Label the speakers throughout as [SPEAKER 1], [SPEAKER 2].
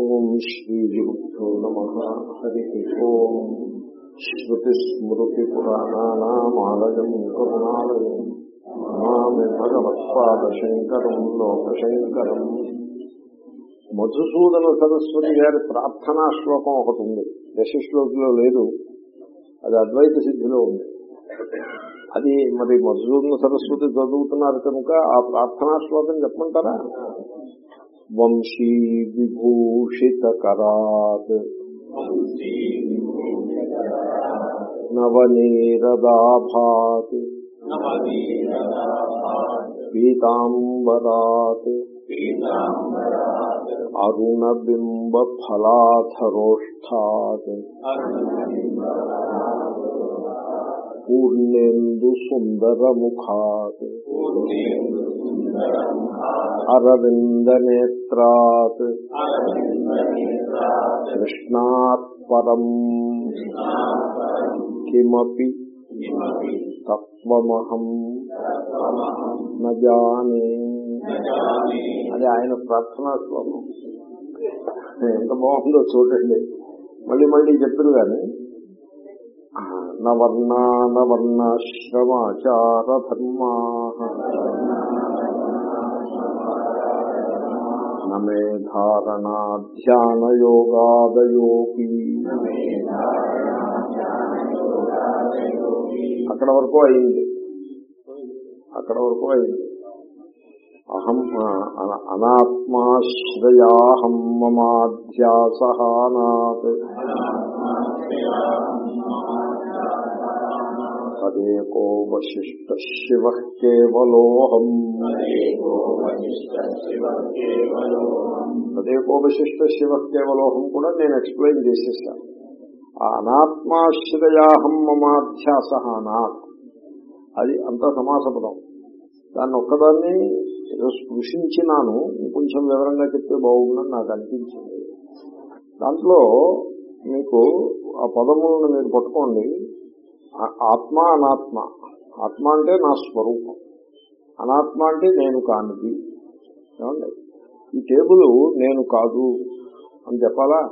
[SPEAKER 1] ఓం శ్రీగురుభ్యో నమ హరి ఓం శ్రుతిస్మృతిపురాణానామాలయం కరుణాలయం నమామి భగవత్పాదశంకరం లోకశంకరం. మధుసూదన సరస్వతి గారి ప్రార్థనా శ్లోకం ఒకటి ఉంది. దశశ్లోకిలో లేదు. అది అద్వైత సిద్ధిలో ఉంది. అది మరి మధుసూదన సరస్వతి చదువుతున్నారు కనుక ఆ ప్రార్థనా శ్లోకం చెప్పమంటారా? వంశీ విభూషితకరాత్. నవనీరదాభాత్. పీతాంబరాత్. అరుణబింబ ఫలాధరోష్ఠాత్ పూర్ణేందు సుందరముఖాత్ అరవిందనేత్రాత్ కృష్ణాత్ పరం కిమపి తత్వమహం నజానే అది ఆయన ప్రార్థనా శ్లోకం. ఎంత బాగుందో చూడండి. మళ్ళీ మళ్ళీ చెప్పారు కానీ నవర్ణా నవర్ణాశ్రమాచార ధర్మా నమే ధారణా అక్కడ వరకు అయింది. అక్కడ వరకు అయింది. అహం అనాత్మాశ్రయాహం మమాధ్యాసహానాత్. తదేకో వశిష్ట శివ కేవలోహం తదేకో వశిష్ట శివ కేవలోహం కూడా నేను ఎక్స్ప్లెయిన్ చేసేసాను అనాత్మాశ్రయాహం మమాధ్యాస అనాత్। అది అంత సమాసపదం దాన్ని ఒక్కదాన్ని ఏదో స్పృశించినాను కొంచెం వివరంగా చెప్తే బాగుందని నాకు అనిపించింది। దాంట్లో మీకు ఆ పదములను మీరు పట్టుకోండి ఆత్మ అనాత్మ. ఆత్మ అంటే నా స్వరూపం. అనాత్మ అంటే నేను కానిది. ఏమండి? ఈ టేబుల్ నేను కాదు అని చెప్పాలా?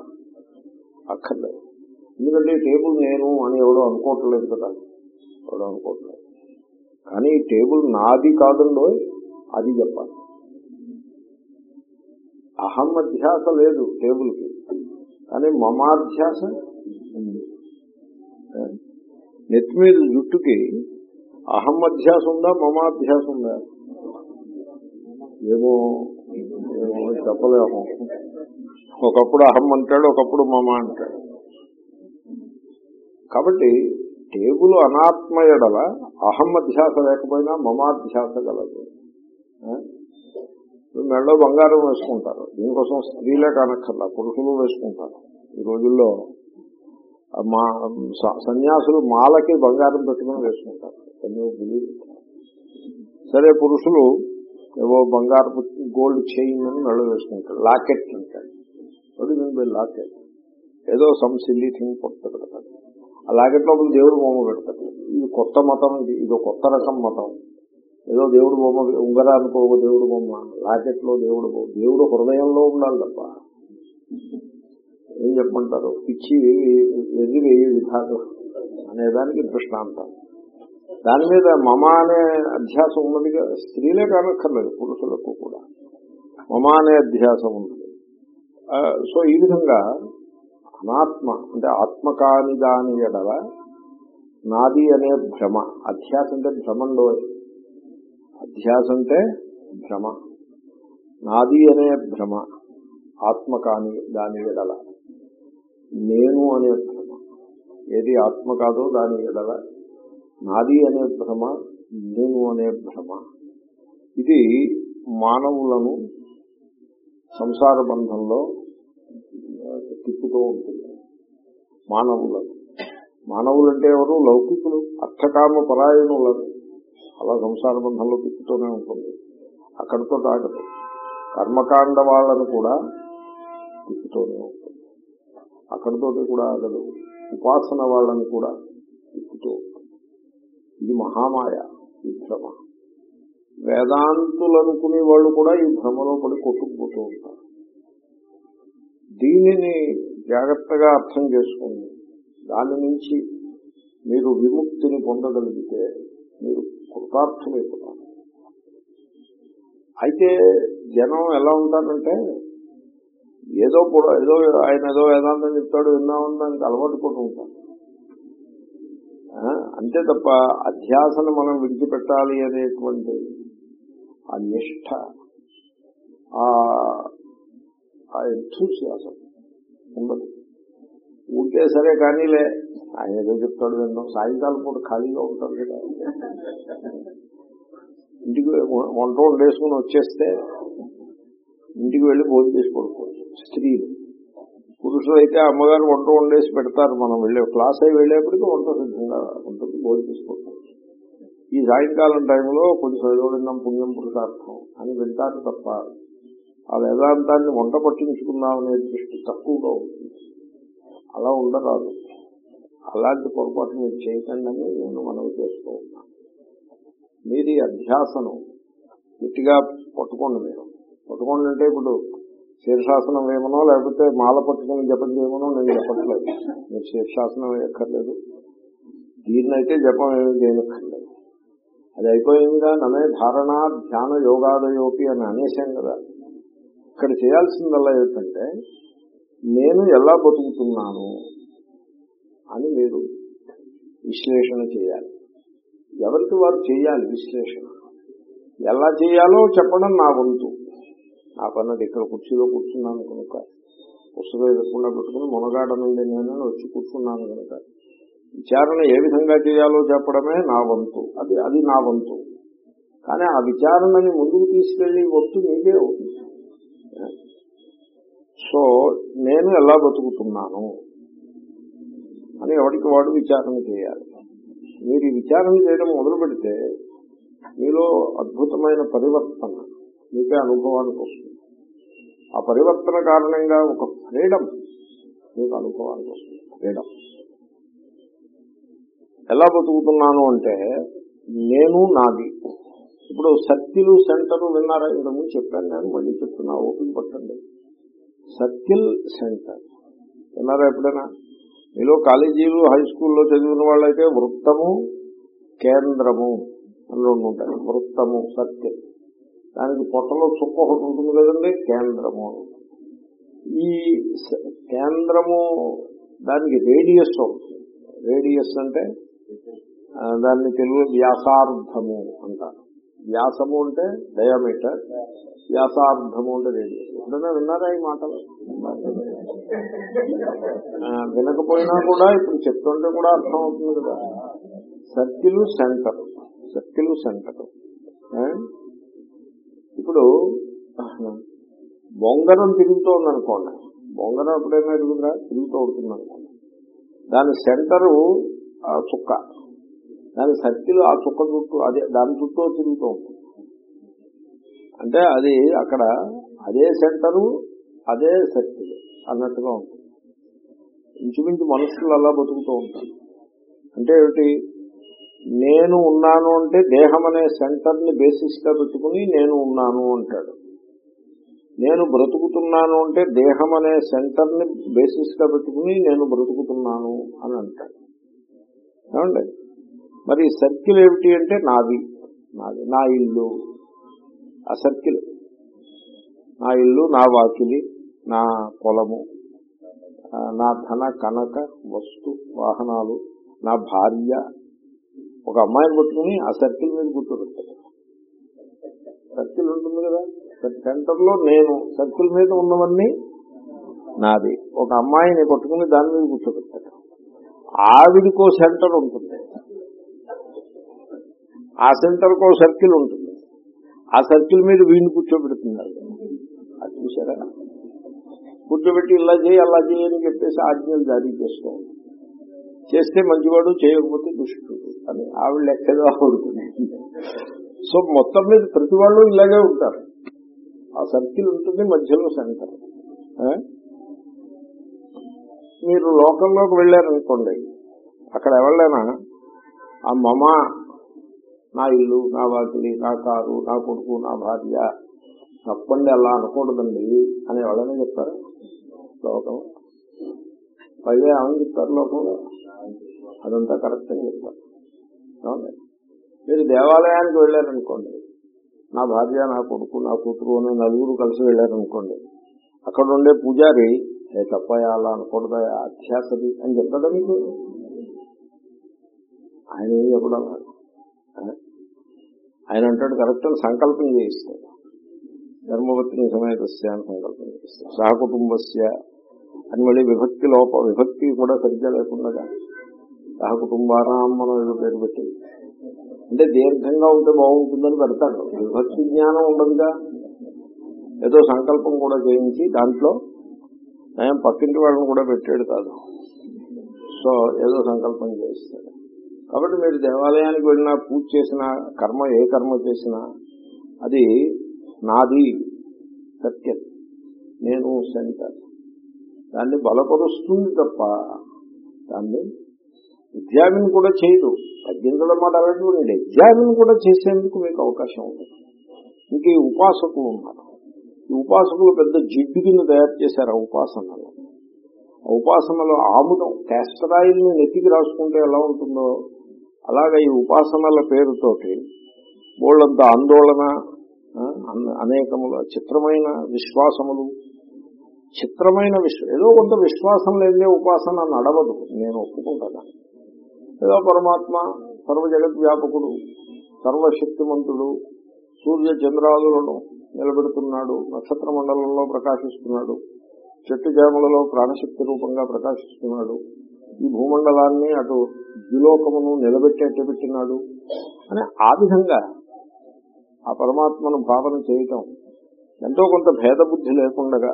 [SPEAKER 1] అక్కర్లేదు. ఎందుకంటే ఈ టేబుల్ నేను అని ఎవడో అనుకోవట్లేదు కదా. ఎవడో అనుకోవట్లేదు. కానీ ఈ టేబుల్ నాది కాదండో అది చెప్పాలి. అహం అధ్యాస లేదు టేబుల్కి. కానీ మమాధ్యాస నెత్తి మీద జుట్టుకి అహం అధ్యాస ఉందా మమాధ్యాస ఉందా ఏమో ఏమో చెప్పలేము. ఒకప్పుడు అహం అంటాడు ఒకప్పుడు మమ అంటాడు. కాబట్టి టేబుల్ అనాత్మయడల అహం అధ్యాస లేకపోయినా మమాధ్యాస గలదు మెడలో బంగారం వేసుకుంటారు. దీనికోసం స్త్రీలే కానక్కర్లా పురుషులు వేసుకుంటారు. ఈ రోజుల్లో మా సన్యాసులు మాలకి బంగారం పెట్టుకుని వేసుకుంటారు. సరే పురుషులు ఏవో బంగారపు గోల్డ్ చైన్ అని మెడ వేసుకుంటారు. లాకెట్ అంటాడు లాకెట్. ఏదో సమ్ సిల్లీ థింగ్ కొడతాడు కదా. ఆ లాకెట్ లోపల దేవుడు బొమ్మ పెడతాడు. ఇది కొత్త మతం ఇది ఇది కొత్త రకం మతం. ఏదో దేవుడు బొమ్మ ఉంగరానికి ఒక దేవుడు బొమ్మ. లాకెట్లో దేవుడు బొమ్మ దేవుడు హృదయంలో ఉండాలి తప్ప. ఏం చెప్పమంటారు? పిచ్చి ఎది వేయి విధాలు అనేదానికి దృష్టాంతం దాని మీద మమ అనే అధ్యాసం ఉన్నదిగా స్త్రీలే కానక్కర్లేదు పురుషులకు కూడా. మమ అనే అధ్యాసం ఉన్నది. సో ఈ విధంగా అనాత్మ అంటే ఆత్మ కాని దాని ఎడల నాది అనే భ్రమ. అధ్యాస అంటే భ్రమంలో అధ్యాస అంటే భ్రమ. నాది అనే భ్రమ ఆత్మ కాని దాని ఎడల. నేను అనే భ్రమ. ఏది ఆత్మ కాదో దాని ఎడల. నాది అనే భ్రమ నేను అనే భ్రమ. ఇది మానవులను సంసార బంధంలో తిప్పుతూ ఉంటుంది. మానవులను. మానవులు అంటే ఎవరు? లౌకికులు అర్థకామ పరాయణులను అలా సంసార బంధంలో తిప్పుతూనే ఉంటుంది. అక్కడితో దాటదు కర్మకాండ వాళ్ళను కూడా తిప్పుతూనే ఉంటుంది. అక్కడితో కూడా ఆగదు ఉపాసన వాళ్ళని కూడా తిప్పుతూ ఇది మహామాయ ఈ భ్రమ. వేదాంతులు అనుకునే వాళ్ళు కూడా ఈ భ్రమలో పడి కొట్టుకుపోతూ ఉంటారు. దీనిని జాగ్రత్తగా అర్థం చేసుకోండి. దాని నుంచి మీరు విముక్తిని పొందగలిగితే మీరు కృతార్థమైపోతారు అయితే జనం ఎలా ఉంటారంటే ఏదో కూడా ఏదో ఆయన ఏదో వేదాంతం చెప్తాడు విన్నామని దానికి అలవాటు పడుతూ ఉంటాను అంతే తప్ప అధ్యాసను మనం విడిచిపెట్టాలి అనేటువంటి ఆ నిష్ఠ ఆ ఎంథూసియాసం ఉండదు. ఉంటే సరే కానీలే ఆయన ఏదో చెప్తాడు విన్నాం. సాయంకాలం పూట ఖాళీగా ఉంటారు కదా. ఇంటికి వంట వండేసుకుని వచ్చేస్తే ఇంటికి వెళ్ళి భోజనం చేసి పడుకోవచ్చు. స్త్రీలు పురుషులు అయితే అమ్మగారు వంట వండేసి పెడతారు మనం వెళ్ళే క్లాస్ అయి వెళ్ళేప్పటికీ వంట సిద్ధంగా ఉంటుంది భోజనం చేసి పడుకోవచ్చు. ఈ సాయంకాలం టైంలో కొంచెం ఏదో పుణ్యం పురుషార్థం అని వింటారు తప్ప ఆ వేదాంతాన్ని వంట పట్టించుకుందామనే దృష్టి తక్కువగా ఉంటుంది. అలా ఉండరాదు. అలాంటి పొరపాటు మీరు చేయకండి అని నేను మనవి చేస్తూ ఉన్నాను. మీరు ఈ అధ్యాసను గట్టిగా పట్టుకోండి మీరు. పట్టుకోండి అంటే ఇప్పుడు శీర్షాసనం వేయమనో లేకపోతే మాల పట్టుకుని జపం చేయమనో నేను చెప్పట్లేదు. మీరు శీర్షాసనం వేయక్కర్లేదు. దీన్నైతే జపం ఏమీ చేయనక్కర్లేదు అది అయిపోయిందిగా నమే ధారణ ధ్యాన యోగాదయోపి అని అనేసాం కదా. ఇక్కడ చేయాల్సిందల్లా ఏమిటంటే నేను ఎలా బతుకుతున్నాను అని మీరు విశ్లేషణ చేయాలి. ఎవరికి వారు చేయాలి విశ్లేషణ? ఎలా చేయాలో చెప్పడం నా వంతు. నా పని అది ఇక్కడ కుర్చీలో కూర్చున్నాను కనుక. పుస్తకం ఎదుర్కొండా పెట్టుకుని మునగాడ నుండి నేను వచ్చి కూర్చున్నాను కనుక. విచారణ ఏ విధంగా చేయాలో చెప్పడమే నా వంతు. అది అది నా వంతు. కానీ ఆ విచారణని ముందుకు తీసుకెళ్ళి వంతు మీదే అవుతుంది. సో నేను ఎలా బతుకుతున్నాను? అని ఎవరికి వాడు విచారణ చేయాలి. మీరు ఈ విచారణ చేయడం మొదలు పెడితే మీలో అద్భుతమైన పరివర్తన మీకే అనుభవానికి వస్తుంది. ఆ పరివర్తన కారణంగా ఒక ఫ్రీడమ్ మీకు అనుభవానికి వస్తుంది. ఫ్రీడమ్. ఎలా బతుకుతున్నాను అంటే నేను నాది. ఇప్పుడు సర్కిల్ సెంటర్ విన్నారా? ఇంతకుముందు చెప్పాను నేను మళ్ళీ చెప్తున్నా ఓపిక పట్టండి. Circle centre. విన్నారా ఎప్పుడైనా? మీలో కాలేజీలు హై స్కూల్లో చదివిన వాళ్ళైతే వృత్తము కేంద్రము అని రెండు ఉంటాయి. వృత్తము సర్కిల్. దానికి పొట్టలో చుక్క ఒకటి ఉంటుంది కదండి కేంద్రము. ఈ కేంద్రము దానికి రేడియస్ అవుతుంది రేడియస్ అంటే దాన్ని తెలుగు వ్యాసార్థము అంటారు. వ్యాసము అంటే డయామీటర్ వ్యాసార్థము అంటే రేడియస్. ఎప్పుడైనా విన్నారా ఈ మాటలు? వినకపోయినా కూడా ఇప్పుడు చెప్తుంటే కూడా అర్థం అవుతుంది కదా. Circle centre circle centre. ఇప్పుడు బొంగరం తిరుగుతోంది అనుకోండి బొంగరం ఎప్పుడైనా ఎదుగుదా? తిరుగుతూ ఉంటుంది అనుకోండి దాని సెంటరు ఆ చుక్క. దాని సర్కిల్ ఆ చుక్క చుట్టూ అదే దాని చుట్టూ తిరుగుతూ ఉంటుంది. అంటే అది అక్కడ అదే సెంటరు అదే సర్కిల్ అన్నట్టుగా ఉంటుంది. ఇంచుమించు మనుషులు అలా బతుకుతూ ఉంటారు. అంటే ఏమిటి? నేను ఉన్నాను అంటే దేహం అనే సెంటర్ని బేసిస్గా పెట్టుకుని నేను ఉన్నాను అంటాడు. నేను బ్రతుకుతున్నాను అంటే దేహం అనే సెంటర్ని బేసిస్గా పెట్టుకుని నేను బ్రతుకుతున్నాను అని అంటాడు. ఏమండి? మరి సర్కిల్ ఏమిటి అంటే నాది. నాది నా ఇల్లు. ఆ సర్కిల్. నా ఇల్లు నా వాకిలి నా పొలము నా ధన కనక వస్తు వాహనాలు నా భార్య ఒక అమ్మాయిని పట్టుకుని ఆ సర్కిల్ మీద కూర్చోబెట్టాడు. సర్కిల్ ఉంటుంది కదా? సెంటర్లో నేను సర్కిల్ మీద ఉన్నవన్నీ నాది. ఒక అమ్మాయిని పట్టుకుని దాని మీద కూర్చోబెట్టాడు. ఆవిడికో సెంటర్ ఉంటుంది. ఆ సెంటర్కో సర్కిల్ ఉంటుంది. ఆ సర్కిల్ మీద వీడిని కూర్చోబెడుతున్నారు. అది చూసారా కూర్చోబెట్టి ఇలా చేయి అలా చేయని చెప్పేసి ఆజ్ఞలు జారీ చేస్తూ చేస్తే మంచివాడు చేయకపోతే దుష్టుడు. అని ఆవిడ లెక్కగా ఆవిడుతుంది సో మొత్తం మీద ప్రతి వాళ్ళు ఇలాగే ఉంటారు. ఆ సర్కిల్ ఉంటుంది మధ్యలో సెంటర్. మీరు లోకంలోకి వెళ్ళారనుకోండి అక్కడ ఎవరైనా ఆ మమ నా ఇల్లు నా వాకిలి నా కారు నా కొడుకు నా భార్య తప్పండి అలా అనకూడదండి అని ఎవరైనా చెప్తారు? లోకం? పైగా ఏమని చెప్తారు లోకంలో? అదంతా కరెక్ట్ అని చెప్తారు. మీరు దేవాలయానికి వెళ్ళారనుకోండి నా భార్య నా కొడుకు నా కూతురు అని నలుగురు కలిసి వెళ్ళారనుకోండి అక్కడ ఉండే పూజారి ఏ తప్పయా అలా అనకూడదా అధ్యాసది అని చెప్తాడా మీకు? ఆయన ఏం చెప్పడం ఆయన అంటాడు కరెక్ట్ అని సంకల్పం చేయిస్తాడు ధర్మపత్ని సమేతస్య అని సంకల్పం చేయిస్తాడు సహకుటుంబస్య అని మళ్ళీ విభక్తి లోప విభక్తి కూడా సరిగ్గా లేకుండా సహకుటుంబానాం మనం ఏదో పేరు పెట్టి అంటే దీర్ఘంగా ఉంటే బాగుంటుందని పెడతాడు విభక్తి జ్ఞానం ఉండదుగా. ఏదో సంకల్పం కూడా చేయించి దాంట్లో ఆయన పక్కింటి వాళ్ళని కూడా పెట్టాడు కాదు. సో ఏదో సంకల్పం చేయిస్తాడు. కాబట్టి మీరు దేవాలయానికి వెళ్ళినా పూజ చేసిన కర్మ ఏ కర్మ చేసినా అది నాది సత్యం. నేను సెంటర్ దాన్ని బలపరుస్తుంది తప్ప దాన్ని ఎగ్జామిన్ కూడా చేయదు. తగ్గించడం మాట అలాంటి ఎగ్జామిన్ కూడా చేసేందుకు మీకు అవకాశం ఉంటుంది ఇంకా ఈ ఉపాసకులు ఉన్నారు. ఈ ఉపాసకులు పెద్ద జిడ్డు కింద తయారు చేశారు ఆ ఉపాసనలో. ఆ ఉపాసనలో ఆముదం క్యాస్టరాయిల్ని నెత్తికి రాసుకుంటే ఎలా ఉంటుందో అలాగే ఈ ఉపాసనల పేరుతోటి బోళ్ళంత ఆందోళన ఆ, అనేకముల చిత్రమైన విశ్వాసములు చిత్రమైన విశ్వ ఏదో కొంత విశ్వాసం లేదే ఉపాసన నడవదు. నేను ఒప్పుకుంటాను ఏదో పరమాత్మ సర్వ జగత్ వ్యాపకుడు సర్వశక్తిమంతుడు సూర్య చంద్రాదులను నిలబెడుతున్నాడు నక్షత్ర మండలంలో ప్రకాశిస్తున్నాడు చెట్టు చేమలలో ప్రాణశక్తి రూపంగా ప్రకాశిస్తున్నాడు ఈ భూమండలాన్ని అటు ద్విలోకమును నిలబెట్టేట్టు పెట్టినాడు. అని ఆ విధంగా ఆ పరమాత్మను భావన చేయటం ఎంతో కొంత భేద బుద్ధి లేకుండగా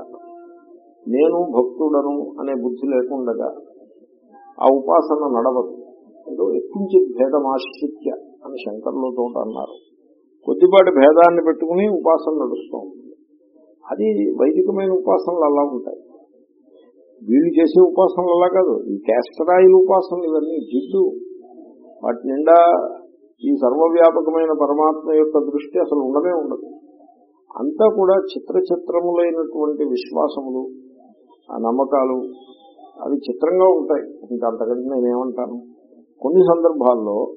[SPEAKER 1] నేను భక్తుడను అనే బుద్ధి లేకుండగా ఆ ఉపాసన నడవదు. ఏదో ఎక్కించి భేదమాశ్రిత్య అని శంకర్లతో అన్నారు. కొద్దిపాటి భేదాన్ని పెట్టుకుని ఉపాసన నడుస్తూ ఉంటుంది. అది వైదికమైన ఉపాసనలు అలా ఉంటాయి. వీళ్ళు చేసే ఉపాసనలు అలా కాదు. ఈ క్యాస్టరాయిల్ ఉపాసనలు ఇవన్నీ జిడ్డు. వాటి నిండా ఈ సర్వవ్యాపకమైన పరమాత్మ యొక్క దృష్టి అసలు ఉండనే ఉండదు. అంతా కూడా చిత్ర చిత్రములైనటువంటి విశ్వాసములు ఆ నమ్మకాలు అవి చిత్రంగా ఉంటాయి. ఇంకా అంతకంటే నేనేమంటాను? కొన్ని సందర్భాల్లో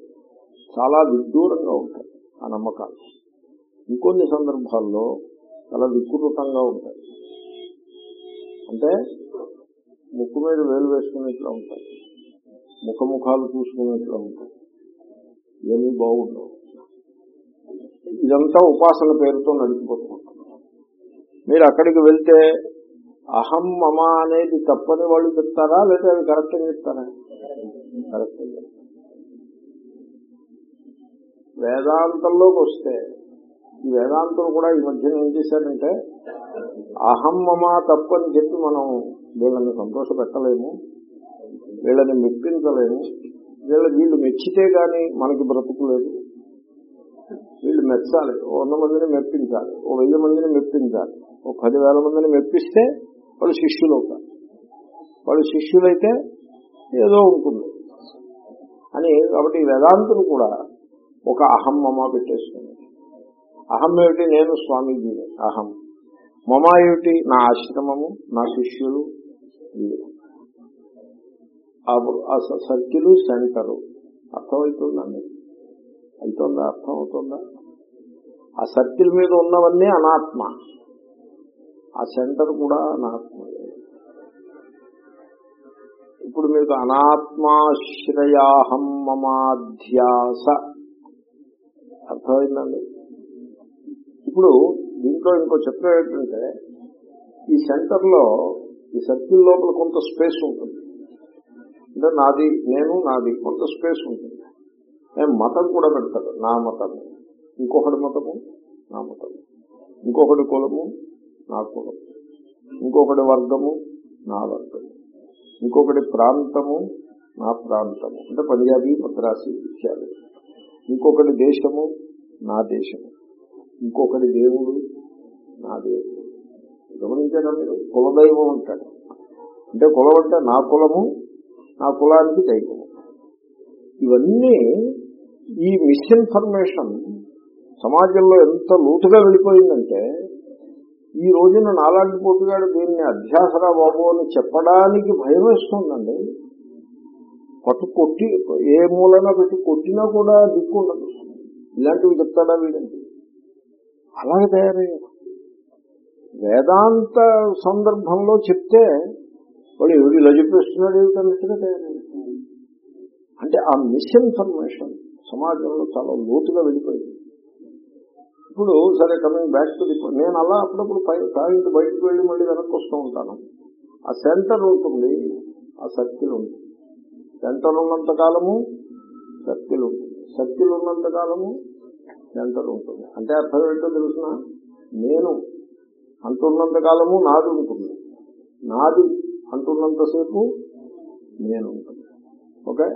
[SPEAKER 1] చాలా విదూరంగా ఉంటాయి ఆ నమ్మకాలు. ఇంకొన్ని సందర్భాల్లో చాలా వికృతంగా ఉంటాయి. అంటే ముక్కు మీద వేలు వేసుకునేట్లా ఉంటాయి. ముఖముఖాలు చూసుకునేట్లా ఉంటాయి. ఏమీ బాగుండవు. ఇదంతా ఉపాసన పేరుతో నడిచిపోతుంది. మీరు అక్కడికి వెళ్తే అహం మమ అనేది తప్పని వాళ్ళు చెప్తారా? లేదా అవి కరెక్ట్ అని చెప్తారా? కరెక్ట్. వేదాంతంలోకి వస్తే ఈ వేదాంతం కూడా ఈ మధ్యన ఏం చేశారంటే అహమ్మమా మమ తప్పని చెప్పి మనం వీళ్ళని సంతోష పెట్టలేము వీళ్ళని మెప్పించలేము వీళ్ళ వీళ్ళు మెచ్చితే గాని మనకి బ్రతుకు లేదు. వీళ్ళు మెచ్చాలి. ఓ వంద మందిని మెప్పించాలి. ఓ వెయ్యి మందిని మెప్పించాలి. ఓ పదివేల మందిని మెప్పిస్తే వాళ్ళు శిష్యులు అవుతారు. వాళ్ళు శిష్యులైతే ఏదో ఉంటుంది. అని కాబట్టి ఈ వేదాంతులు కూడా ఒక అహం మమ పెట్టేసుకుంది అహం ఏమిటి? నేను స్వామీజీని అహం. మమ ఏమిటి? నా ఆశ్రమము నా శిష్యులు ఆ- సర్కిల్ సెంటరు. అర్థమవుతుందండి అవుతుందా? అర్థం అవుతుందా ఆ సర్కిల్ మీద ఉన్నవన్నీ అనాత్మ. ఆ సెంటర్ కూడా అనాత్మ. ఇప్పుడు మీకు అనాత్మాశ్రయాహం మమాధ్యాస అర్థమైందండి ఇప్పుడు దీంట్లో ఇంకో చిత్రం ఏంటంటే ఈ సెంటర్లో ఈ సర్కిల్ లోపల కొంత స్పేస్ ఉంటుంది. అంటే నాది నేను నాది కొంత స్పేస్ ఉంటుంది. నేను మతం కూడా పెడతాడు నా మతము ఇంకొకటి మతము నా మతము ఇంకొకటి కులము నా కులము ఇంకొకటి వర్గము నా వర్గము ఇంకొకటి ప్రాంతము నా ప్రాంతము. అంటే పంజాబీ మద్రాసి ఇత్యాది ఇంకొకటి దేశము నా దేశం. ఇంకొకటి దేవుడు నా దేవుడు. గమనించారా మీరు? కులదైవం అంటాడు. అంటే కులం అంటే నా కులము నా కులానికి దైవము ఇవన్నీ ఈ మిస్ఇన్ఫర్మేషన్ సమాజంలో ఎంత లోతుగా వెళ్ళిపోయిందంటే ఈ రోజున నాలాంటి పోటుగాడు దీన్ని అధ్యాసరా బాబు అని చెప్పడానికి భయం వేస్తుందండి. పట్టు కొట్టి ఏ మూలన పెట్టి కొట్టినా కూడా దిక్కు ఉండదు. ఇలాంటివి చెప్తాడా వీడండి అలాగే తయారయ్యారు వేదాంత సందర్భంలో చెప్తే వాడు ఎవరు ఇలా చెప్పేస్తున్నాడు ఏమిటన్నట్టుగా తయారయ్యారు అంటే ఆ మిస్ఇన్ఫర్మేషన్ సమాజంలో చాలా లోతుగా వెళ్ళిపోయింది. ఇప్పుడు సరే కమింగ్ బ్యాక్ టు ది నేను అలా అప్పుడప్పుడు పై సాయంత్రం బయటకు వెళ్ళి మళ్ళీ వెనక్కి వస్తూ ఉంటాను. ఆ సెంటర్ ఉంటుంది ఆ సర్కిల్ ఉంటుంది. సెంటర్ ఉన్నంత కాలము సర్కిల్ ఉంటుంది. సర్కిల్ ఉన్నంత కాలము సెంటర్ ఉంటుంది. అంటే అర్థం ఏంటో తెలుసిన? నేను అంటున్నంత కాలము నాది ఉంటుంది. నాది అంటున్నంతసేపు నేను ఉంటుంది. ఓకే?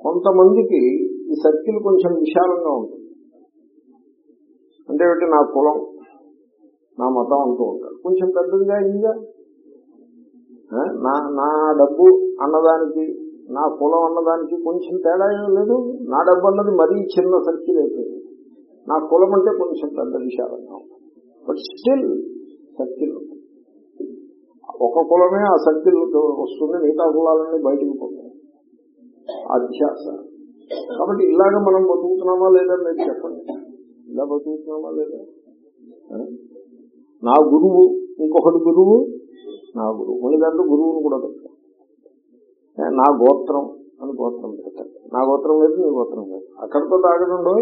[SPEAKER 1] కొంతమందికి ఈ సర్కిల్ కొంచెం విశాలంగా ఉంటుంది. అంటే ఒకటి నా కులం నా మతం అంటూ ఉంటారు. కొంచెం పెద్దదిగా అయిందిగా? నా నా డబ్బు అన్నదానికి నా కులం అన్నదానికి కొంచెం తేడా ఏం లేదు. నా డబ్బు అన్నది మరీ చిన్న సర్కిల్ అయిపోయింది. నా కులం అంటే కొంచెం పెద్ద విశాలంగా ఉంది. బట్ స్టిల్ సర్కిల్ ఒక కులమే ఆ సర్కిల్ వస్తుంది మిగతా కులాలన్నీ బయటికి పోతాయి. అధ్యాస. కాబట్టి ఇలాగ మనం బతుకుతున్నామా లేదా మీరు చెప్పండి. ఇలా బతుకుతున్నామా లేదా? నా గురువు ఇంకొకటి గురువు నా గురువు. మళ్ళీ దాంట్లో గురువుని కూడా పెట్టాం నా గోత్రం అని గోత్రం పెడతాడు నా గోత్రం లేదు నీ గోత్రం లేదు. అక్కడితో తాగడంలో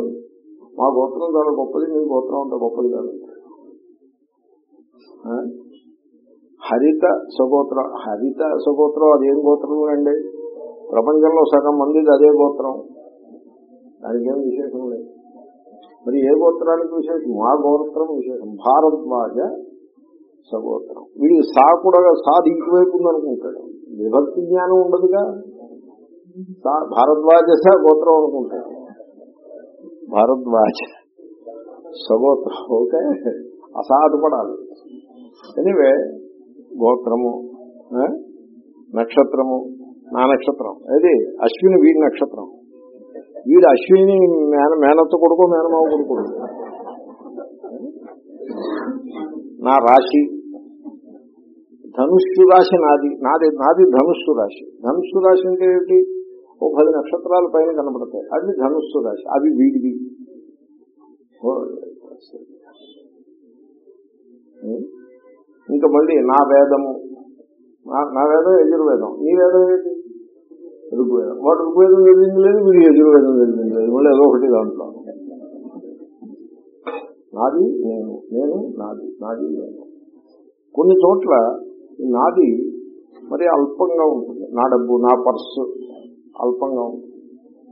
[SPEAKER 1] మా గోత్రం చాలా గొప్పది నీ గోత్రం అంత గొప్పది కాదు. హరిత సగోత్రం. హరిత సగోత్రం అదేం గోత్రం అండి? ప్రపంచంలో సగం మందిది అదే గోత్రం. దానికి ఏం విశేషం లేదు. మరి ఏ గోత్రానికి విశేషం? మా గోత్రం విశేషం. భారద్వాజ సగోత్రం. వీడికి సా కూడా సాది ఇటువైపు ఉందనుకుంటాడు. విభక్తి జ్ఞానం ఉండదుగా? సా భారద్వాజ స గోత్రం అనుకుంటాడు భారద్వాజ సగోత్రం ఓకే? అసాధు పడాలి ఎనివే గోత్రము? నక్షత్రము నా నక్షత్రం. అది అశ్విని వీడి నక్షత్రం. వీడు అశ్విని మేన మేనత్త కొడుకు మేనమావ కొడుకు. నా రాశి ధనుస్సు రాశి నాది నాది నాది ధనుస్సు రాశి. ధనుస్సు రాశి అంటే ఏంటి ఓ పది నక్షత్రాల పైన కనబడతాయి అది ధనుస్సు రాశి. అవి వీడివి. ఇంకా మళ్ళీ నా వేదము నా- నా వేదం యజుర్వేదం. నీ వేదం ఏంటి ఋగ్వేదం. వాడు ఋగ్వేదం చదివింది లేదు వీడు యజుర్వేదం చదివింది లేదు మళ్ళీ ఏదో ఒకటి దాంట్లో. నాది నేను నేను నాది నాది నేను. కొన్ని చోట్ల నాది మరి అల్పంగా ఉంటుంది. నా డబ్బు నా పర్సు అల్పంగా ఉంటుంది.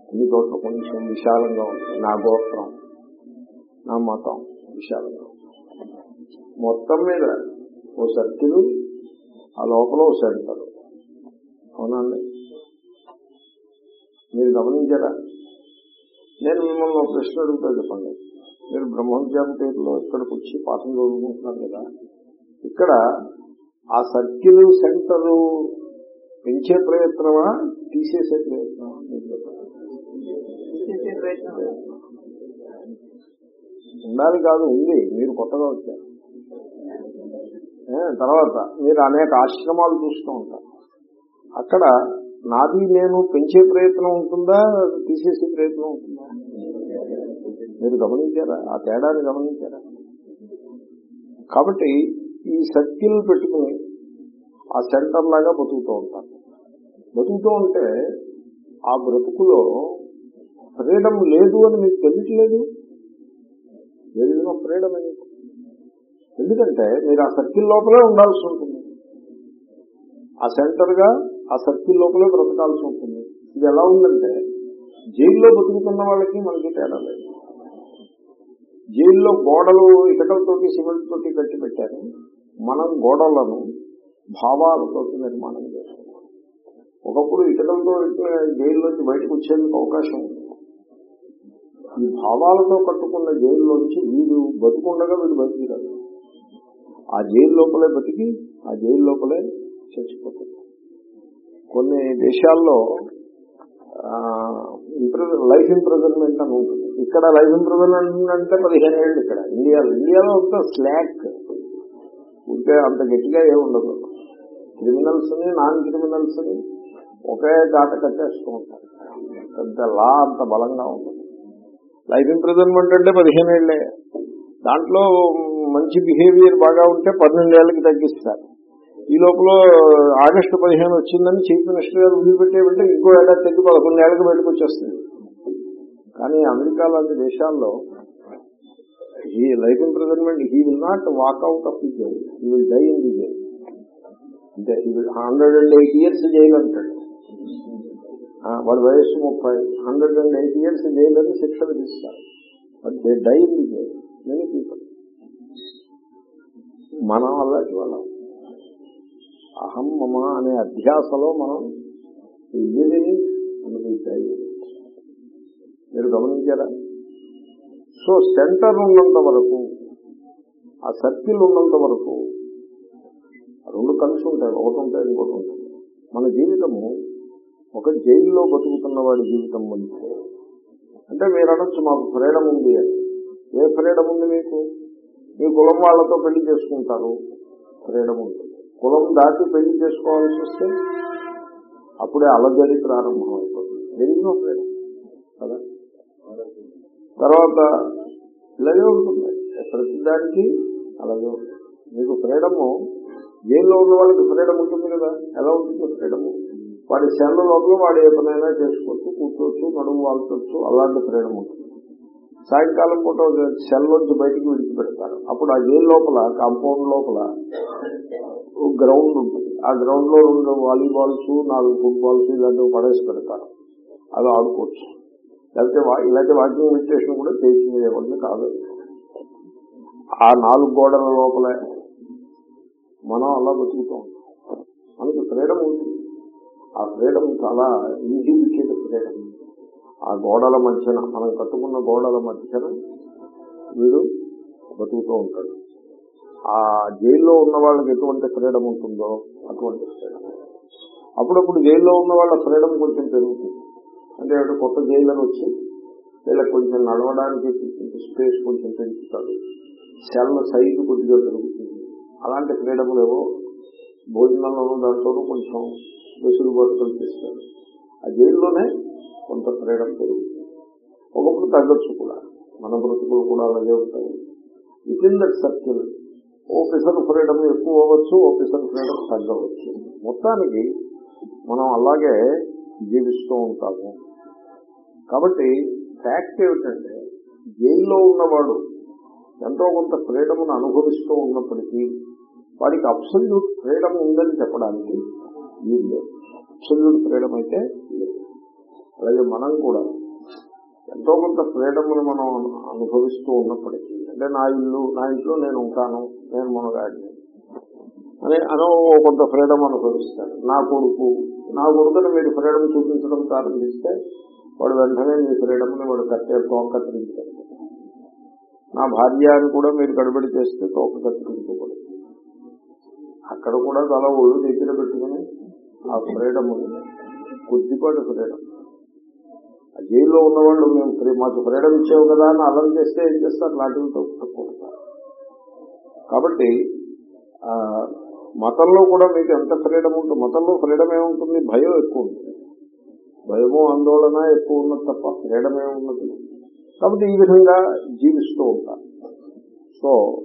[SPEAKER 1] అన్ని చోట్ల కొంచెం విశాలంగా ఉంటుంది. నా గోత్రం నా మతం విశాలంగా మొత్తం మీద ఓ సర్కిల్ ఆ లోపల ఓ సెంటర్. అవునండి మీరు గమనించారా? నేను మిమ్మల్ని ఒక ప్రశ్న అడుగుతా చెప్పండి. మీరు బ్రహ్మవిద్యాప పేరులో ఇక్కడికి వచ్చి పాఠం చదువుకుంటున్నారు కదా. ఇక్కడ ఆ సర్కిల్ సెంటర్ పెంచే ప్రయత్నమా తీసేసే ప్రయత్నమా. ఉండాలి కాదు ఉంది. మీరు కొత్తగా వచ్చారు. తర్వాత మీరు అనేక ఆశ్రమాలు చూస్తూ ఉంటారు. అక్కడ నాది నేను పెంచే ప్రయత్నం ఉంటుందా తీసేసే ప్రయత్నం ఉంటుందా? మీరు గమనించారా? ఆ తేడాన్ని గమనించారా? కాబట్టి ఈ సర్కిల్ పెట్టుకుని ఆ సెంటర్ లాగా బతుకుతూ ఉంటారు. బతుకుతూ ఉంటే ఆ బ్రతుకులో ఫ్రీడమ్ లేదు అని మీకు తెలియట్లేదు? లేదు ఫ్రీడమ్ అని ఎందుకంటే మీరు ఆ సర్కిల్ లోపలే ఉండాల్సి ఉంటుంది. ఆ సెంటర్గా ఆ సర్కిల్ లోపలే బ్రతకాల్సి ఉంటుంది. ఇది ఎలా ఉందంటే జైల్లో బతుకుతున్న వాళ్ళకి మనకి తేడా లేదు. జైల్లో గోడలు ఇటకలతోటి సిమెంట్ తోటి కట్టి పెట్టారు. మనం గోడలను భావాలతోటి నిర్మాణం చేస్తాం ఒకప్పుడు ఇతరులతో జైల్లోంచి బయటకు వచ్చేందుకు అవకాశం ఉంది. ఈ భావాలతో కట్టుకున్న జైల్లోంచి వీడు బతుకుండగా వీడు బయటికి రాదు ఆ జైలు లోపలే బతికి ఆ జైలు లోపలే చచ్చిపోతుంది కొన్ని దేశాల్లో లైఫ్ ఇంప్రెజర్మెంట్ అని ఉంటుంది. ఇక్కడ లైఫ్ ఇంప్రిజన్మెంట్ అంటే పదిహేను ఏళ్ళు ఇక్కడ. ఇండియాలో ఇండియాలో అంతా స్లాక్ ఉంటే అంత గట్టిగా ఏమి ఉండదు. క్రిమినల్స్ని నాన్ క్రిమినల్స్ని ఒకే దాట కట్టేస్తూ ఉంటారు. పెద్ద లా అంత బలంగా ఉంటుంది లైఫ్ ఇంప్రిజన్మెంట్ అంటే పదిహేను ఏళ్ళే దాంట్లో మంచి బిహేవియర్ బాగా ఉంటే పన్నెండేళ్ళకి తగ్గిస్తారు. ఈ లోపల ఆగస్టు పదిహేను వచ్చిందని చీఫ్ మినిస్టర్ గారు వదిలిపెట్టేవంటే ఇంకో ఏడాది తగ్గి పదకొండేళ్ళకి బయటకు వచ్చేస్తుంది. కానీ అమెరికా లాంటి దేశాల్లో he life imprisonment he will not walk out of the jail he will die in the jail అంటే he will hundred and eight years jail అంటాడు. వాడు వయస్సు ముప్పై hundred and eight years jail అని శిక్ష విధిస్తారు. But they die in the jail many people మనం అలాంటి వాళ్ళం. అహం మమ అనే అధ్యాసలో మనం ఇది అనుభవించాయి మీరు గమనించారా? సో సెంటర్ ఉన్నంత వరకు ఆ సర్కిల్ ఉన్నంత వరకు రెండు కలిసి ఉంటాయి ఒకటి ఉంటాయి ఇంకోటి ఉంటుంది మన జీవితము ఒక జైల్లో బతుకుతున్న వాడి జీవితం వంటిదే అంటే మీరు అనొచ్చు మాకు ఫ్రీడమ్ ఉంది అని. ఏ ఫ్రీడమ్ ఉంది మీకు? మీ కులం వాళ్ళతో పెళ్ళి చేసుకుంటారు ఫ్రీడమ్ ఉంటుంది కులం దాటి పెళ్ళి చేసుకోవాల్సి వస్తే అప్పుడే అలజడి ప్రారంభం అయిపోతుంది. ఎన్నో ఫ్రీడమ్ కదా? తర్వాత ఇలాగే ఉంటుంది. ప్రతిదానికి అలాగే ఉంటుంది. మీకు ఫ్రీడము జైల్లో ఉన్న వాళ్ళకి ఫ్రీడమ్ ఉంటుంది కదా? ఎలా ఉంటుంది ఫ్రీడము. వాడి సెల్ల లోపల వాడు ఏ పనైనా చేసుకోవచ్చు కూర్చోవచ్చు నడుము వాల్చొచ్చు అలాంటి ఫ్రీడమ్ ఉంటుంది. సాయంకాలం పూట సెల్ బయటికి విడిచిపెడతారు. అప్పుడు ఆ జైలు లోపల కాంపౌండ్ లోపల గ్రౌండ్ ఉంటుంది. ఆ గ్రౌండ్లో రెండు వాలీబాల్స్ నాలుగు ఫుట్బాల్స్ ఇలాంటివి పడేసి పెడతారు. అది ఆడుకోవచ్చు. లేకపోతే వా- ఇలాంటి వాకింగ్ మెడిటేషన్ కూడా చేయించేవాడిని కాదు. ఆ నాలుగు గోడల లోపలే మనం అలా బతుకుతూ. ఉంటాం మనకి ఫ్రీడమ్ ఉంది. ఆ ఫ్రీడమ్ చాలా ఇన్హిబిటెడ్ ఫ్రీడమ్. ఆ గోడల మధ్యన మనం కట్టుకున్న గోడల మధ్యన వీడు బతుకుతూ ఉంటాడు. ఆ జైల్లో ఉన్న వాళ్ళకి ఎటువంటి ఫ్రీడమ్ ఉంటుందో అటువంటి ఫ్రీడమ్. అప్పుడప్పుడు జైల్లో ఉన్న వాళ్ళ ఫ్రీడమ్ కొంచెం పెరుగుతుంది అంటే ఏమిటి కొత్త జైలర్ వచ్చి వీళ్ళకి కొంచెం నడవడానికి స్పేస్ కొంచెం పెంచుతాడు సెల్ సైజు కొద్దిగా పెరుగుతుంది. అలాంటి ఫ్రీడమ్లు ఏవో భోజనంలోనూ దాంట్లోనూ కొంచెం వెసులుబాటు కల్పిస్తాడు ఆ జైల్లోనే కొంత ఫ్రీడమ్ పెరుగుతుంది. ఒకప్పుడు తగ్గొచ్చు కూడా. మన బ్రతుకులు కూడా అలాగే ఉంటాయి. Within that circle officer freedom ఎక్కువ అవ్వచ్చు ఓఫీసర్ ఫ్రీడమ్ తగ్గవచ్చు. మొత్తానికి మనం అలాగే జీవిస్తూ ఉంటాము. కాబట్టి ఫ్యాక్ట్ ఏమిటంటే జైల్లో ఉన్నవాడు ఎంతో కొంత ఫ్రీడమ్ను అనుభవిస్తూ ఉన్నప్పటికీ వాడికి అబ్సల్యూట్ ఫ్రీడమ్ ఉందని చెప్పడానికి వీలు లేదు అబ్సల్యూట్ ఫ్రీడమ్ అయితే లేదు. అలాగే మనం కూడా ఎంతో కొంత ఫ్రీడమ్ను మనం అనుభవిస్తూ ఉన్నప్పటికీ అంటే నా ఇల్లు నా ఇంట్లో నేను ఉంటాను నేను మనగాడిని అని అనో కొంత ఫ్రీడమ్ అనుభవిస్తాను నా కొడుకు నా కొడుకుని మీరు ఫ్రీడమ్ చూపించడం ప్రారంభిస్తే వాడు వెంటనే మీ ఫ్రీడమ్ని వాడు కట్టే తోక కత్తిరించారు నా భార్య అని కూడా మీరు గడబడి చేస్తే తోక కత్తిరించకూడదు. అక్కడ కూడా చాలా ఒళ్ళు దగ్గర పెట్టుకుని ఆ ఫ్రీడమ్ కొద్దిపాటి ఫ్రీడమ్. ఆ జైల్లో ఉన్నవాళ్ళు మేము మాకు ఫ్రీడమ్ ఇచ్చావు కదా అని అలం చేస్తే ఏం చేస్తారు? లాంటితో కొడతారు. కాబట్టి మతంలో కూడా మీకు ఎంత ఫ్రీడమ్ ఉంటుంది మతంలో ఫ్రీడమ్ ఏముంటుంది? భయం ఎక్కువ ఉంటుంది. భయమో ఆందోళన ఎక్కువ ఉన్నది తప్ప ఫ్రీడమ్ ఉన్నది? కాబట్టి ఈ విధంగా జీవిస్తూ ఉంటారు. సో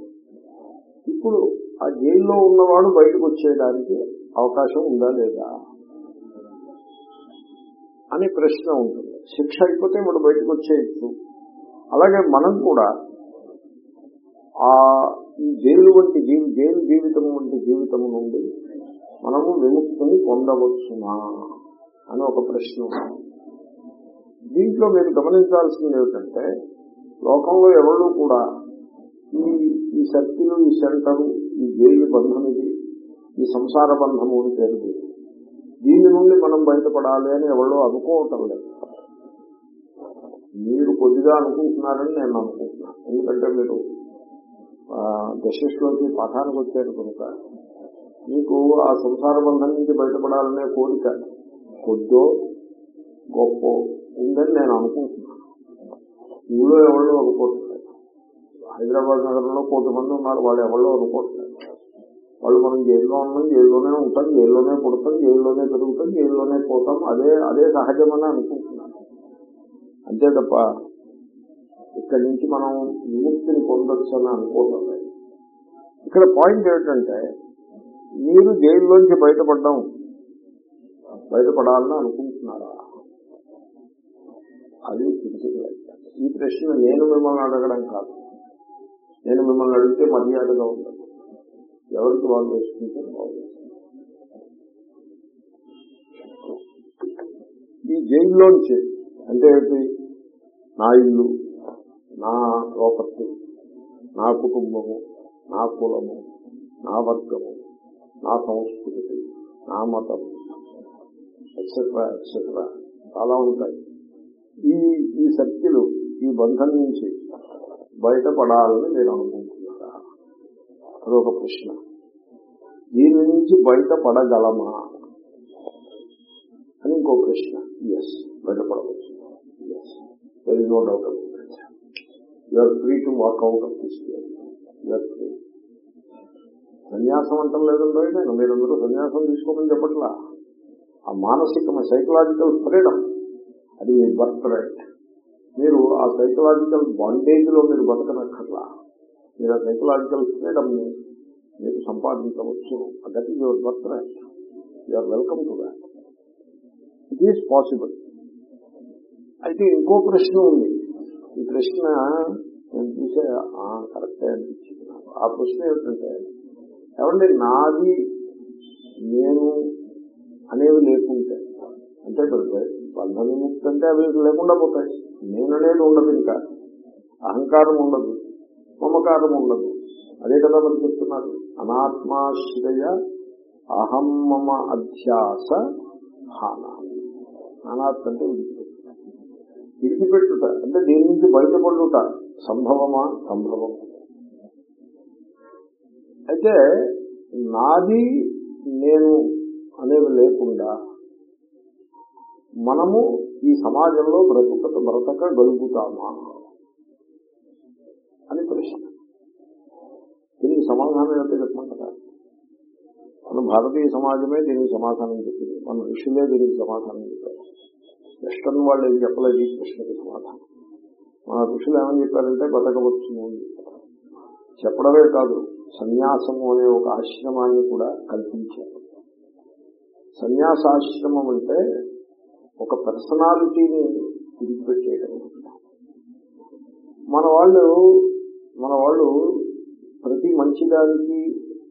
[SPEAKER 1] ఇప్పుడు ఆ జైల్లో ఉన్నవాడు బయటకు వచ్చేయడానికి అవకాశం ఉందా లేదా? అనే ప్రశ్న ఉంటుంది. శిక్ష అయిపోతే మనం బయటకు వచ్చేయచ్చు. అలాగే మనం కూడా ఆ ఈ జైలు వంటి జీవి జైలు జీవితం వంటి జీవితం నుండి మనము విముక్తిని పొందవచ్చునా? అని ఒక ప్రశ్న దీంట్లో మీరు గమనించాల్సింది ఏమిటంటే లోకంలో ఎవరు కూడా ఈ ఈ శక్తిలు ఈ సెంటరు ఈ జైలు బంధం ఇది ఈ సంసార బంధము అని పేరు దీని నుండి మనం బయటపడాలి అని ఎవరో అనుకోవటం లేదు. మీరు కొద్దిగా అనుకుంటున్నారని నేను అనుకుంటున్నాను. ఎందుకంటే మీరు దశలోకి పాఠానికి వచ్చారు కనుక మీకు ఆ సంసార బంధం నుంచి బయటపడాలనే కోరిక కొద్దో గొప్ప ఉందని నేను అనుకుంటున్నాను. ఊళ్ళో ఎవరో అనుకుంటున్నారు హైదరాబాద్ నగరంలో కోటి మంది ఉన్నారు వాళ్ళు ఎవరో అనుకుంటున్నారు వాళ్ళు మనం జైల్లో ఉన్నాం జైల్లోనే ఉంటాం జైల్లోనే పుడతాం జైల్లోనే పెరుగుతాం జైల్లోనే పోతాం. అదే అదే సహజమని అనుకుంటున్నాను. అంతే తప్ప ఇక్కడి నుంచి మనం విముక్తిని పొందొచ్చు అని అనుకోవటం ఇక్కడ పాయింట్ ఏమిటంటే మీరు జైల్లోంచి బయటపడడం బయటపడాలని అనుకుంటున్నారా? అది ఈ ప్రశ్న నేను మిమ్మల్ని అడగడం కాదు. నేను మిమ్మల్ని అడిగితే మర్యాదగా ఉండదు. ఎవరికి వాళ్ళు వేసుకుంటే బాగుంది ఈ జైల్లోంచి అంటే ఏంటి? నా ఇల్లు నా ప్రాపర్టీ నా కుటుంబము నా కులము నా వర్గము నా సంస్కృతి నా మతం ఎక్సెట్రా ఎక్సెట్రా చాలా ఉంటాయి. ఈ ఈ శక్తులు ఈ బంధం నుంచి బయటపడాలని మీరు అనుకుంటున్నారా అదొక ప్రశ్న. దీని నుంచి బయటపడగలమా? అని ఇంకో ప్రశ్న. ఎస్ బయటపడవచ్చు. Yes there is no doubt you're free to work out of this you're free సన్యాసం అంటాం లేదండి నేను మీరందరూ సన్యాసం తీసుకోమని చెప్పట్లా? ఆ మానసిక సైకలాజికల్ ఫ్రీడమ్ అది బర్త్ రైట్ మీరు ఆ సైకలాజికల్ బాండేజ్లో మీరు బతకనక్కర్లా. మీరు ఆ సైకలాజికల్ ఫ్రీడమ్ని మీరు సంపాదించవచ్చు. That is your birth right you're welcome to that it is possible అయితే ఇంకో ప్రశ్న ఉంది. ఈ ప్రశ్న నేను చూసే కరెక్టే అనిపించింది నాకు. ఆ ప్రశ్న ఏమిటంటే ఏమంటే నాది నేను అనేవి లేకుంటే. అంటే బంధ విముక్తి అంటే అవి లేకుండా పోతాయి. నేననేది ఉండదు ఇంకా. అహంకారం ఉండదు. మమకారం ఉండదు. అదే కదా మరి చెప్తున్నారు. అనాత్మాశ్రయ అహం మమ అధ్యాస హాన. అనాత్ అంటే విడిచిపెట్టుట విడిచిపెట్టుట అంటే దీని నుంచి బయటపడుట సంభవమా? సంభవం. అయితే నాది నేను అనేవి లేకుండా మనము ఈ సమాజంలో బ్రతుక బ్రతకగలుగుతామా అని ప్రశ్న. దీనికి సమాధానం ఏంటో చెప్పమంటారా? మన భారతీయ సమాజమే దీనికి సమాధానం చెప్పింది. మన ఋషులే దీనికి సమాధానం చెప్పారు. వెస్టర్న్ వాళ్ళు ఏం చెప్పలేదు ఈ ప్రశ్నకి సమాధానం? మన ఋషులు ఏమని చెప్పారంటే బతకవచ్చు అని చెప్పడమే కాదు సన్యాసము అనే ఒక ఆశ్రమాన్ని కూడా కల్పించారు. సన్యాసాశ్రమం అంటే ఒక పర్సనాలిటీని విడిచిపెట్టేయడం. మన వాళ్ళు మన వాళ్ళు ప్రతి మంచిదానికి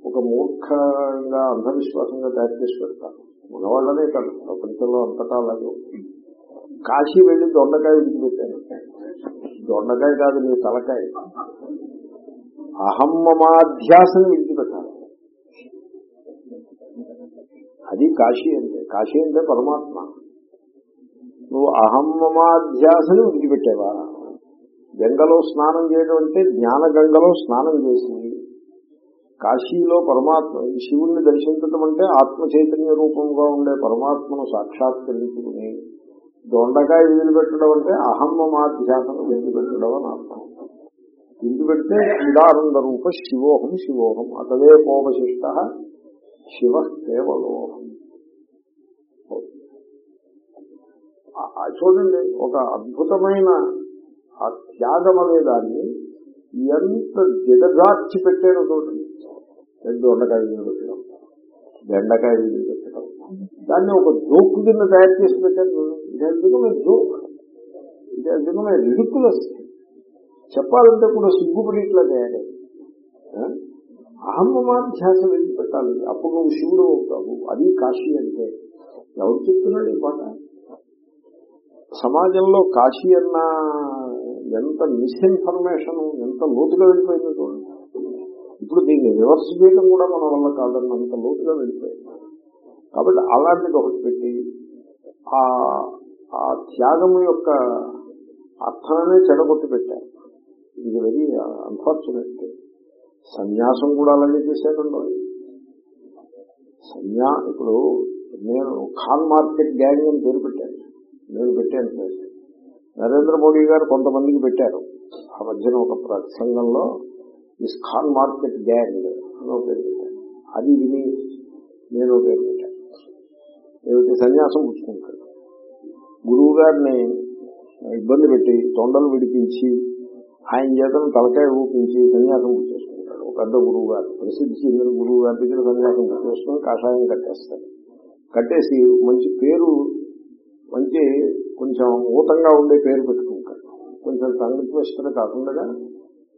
[SPEAKER 1] ఒక మూర్ఖంగా అంధవిశ్వాసంగా తయారు చేసి పెడతారు. మన వాళ్ళనే కాదు ప్రపంచంలో అంతటా అలాగే కాశీ వెళ్ళి దొండకాయ విడిచిపెట్టాను దొండకాయ కాదు నీ తలకాయ. అహమ్మమాధ్యాసని విడిచిపెట్టాలి కాశీ అంటే కాశీ అంటే పరమాత్మ. నువ్వు అహమ్మమాధ్యాసని విడిచిపెట్టేవా? గంగలో స్నానం చేయడం అంటే జ్ఞాన గంగలో స్నానం చేసింది. కాశీలో పరమాత్మ శివుణ్ణి దర్శించడం అంటే ఆత్మ చైతన్య రూపంగా ఉండే పరమాత్మను సాక్షాత్కరించుకుని దొండకాయ వదిలిపెట్టడం అంటే అహమ్మమాధ్యాసను వదిలిపెట్టడం అని అర్థం. విడిచిపెడితే ఉదాహరణ రూప శివోహం శివోహం అతదే కోపశిష్ట శివ కేవలోహం. చూడండి ఒక అద్భుతమైన ఆ త్యాగం అనేదాన్ని ఎంత దిగజార్చి పెట్టారో చూడండి. రెండు దొండకాయ పెట్టడం బెండకాయ మీద పెట్టడం. దాన్ని ఒక జోక్ కింద తయారు చేసి పెట్టారు ఇది జోక్. ఇది ఎందుకమే రిడికులస్ చెప్పాలంటే కూడా సిగ్గుపడిట్లా తయారై అహమ్మమాధ్యాసం వెళ్ళి పెట్టాలి? అప్పుడు నువ్వు శివుడు అవుతావు అది కాశీ అంటే ఎవరు చెప్తున్నాడు ఈ పాట? సమాజంలో కాశీ అన్న ఎంత మిస్ఇన్ఫర్మేషన్ ఎంత లోతుగా వెళ్ళిపోయిందో చూడండి. ఇప్పుడు దీన్ని రివర్స్ చేయడం కూడా మన వల్ల కాదన్న అంత లోతుగా వెళ్ళిపోయింది. కాబట్టి అలాంటిది ఒకటి పెట్టి ఆ ఆ త్యాగం యొక్క అర్థాన్ని చెడగొట్టి పెట్టారు. ఇది వెరీ అన్ఫార్చునేట్ సన్యాసం కూడా అలాగే చేశారండి సన్యా ఇప్పుడు నేను ఖాన్ మార్కెట్ గ్యాంగ్ అని పేరు పెట్టాను. నేను పెట్టాను పేరు నరేంద్ర మోడీ గారు కొంతమందికి పెట్టారు. ఆ మధ్యన ఒక ప్రసంగంలో ఇస్ఖాన్ మార్కెట్ గ్యాంగ్ అని ఒక పేరు పెట్టారు. అది విని నేను పేరు పెట్టాను. ఏమిటి సన్యాసం పుచ్చుకుంటాడు. గురువు గారిని ఇబ్బంది పెట్టి తొండలు విడిపించి ఆయన చేతను తలకాయ ఊపించి సన్యాసం పుచ్చేసుకుంటాడు. ఒక పెద్ద గురువు గారు. ప్రసిద్ధి చెందిన గురువు గారి దగ్గర సన్యాసం పుచ్చేసుకుని కాషాయం కట్టేస్తాడు. కట్టేసి మంచి పేరు మంచి కొంచెం ఊతంగా ఉండే పేరు పెట్టుకుంటారు. కొంచెం సంగతిష్టత కాకుండా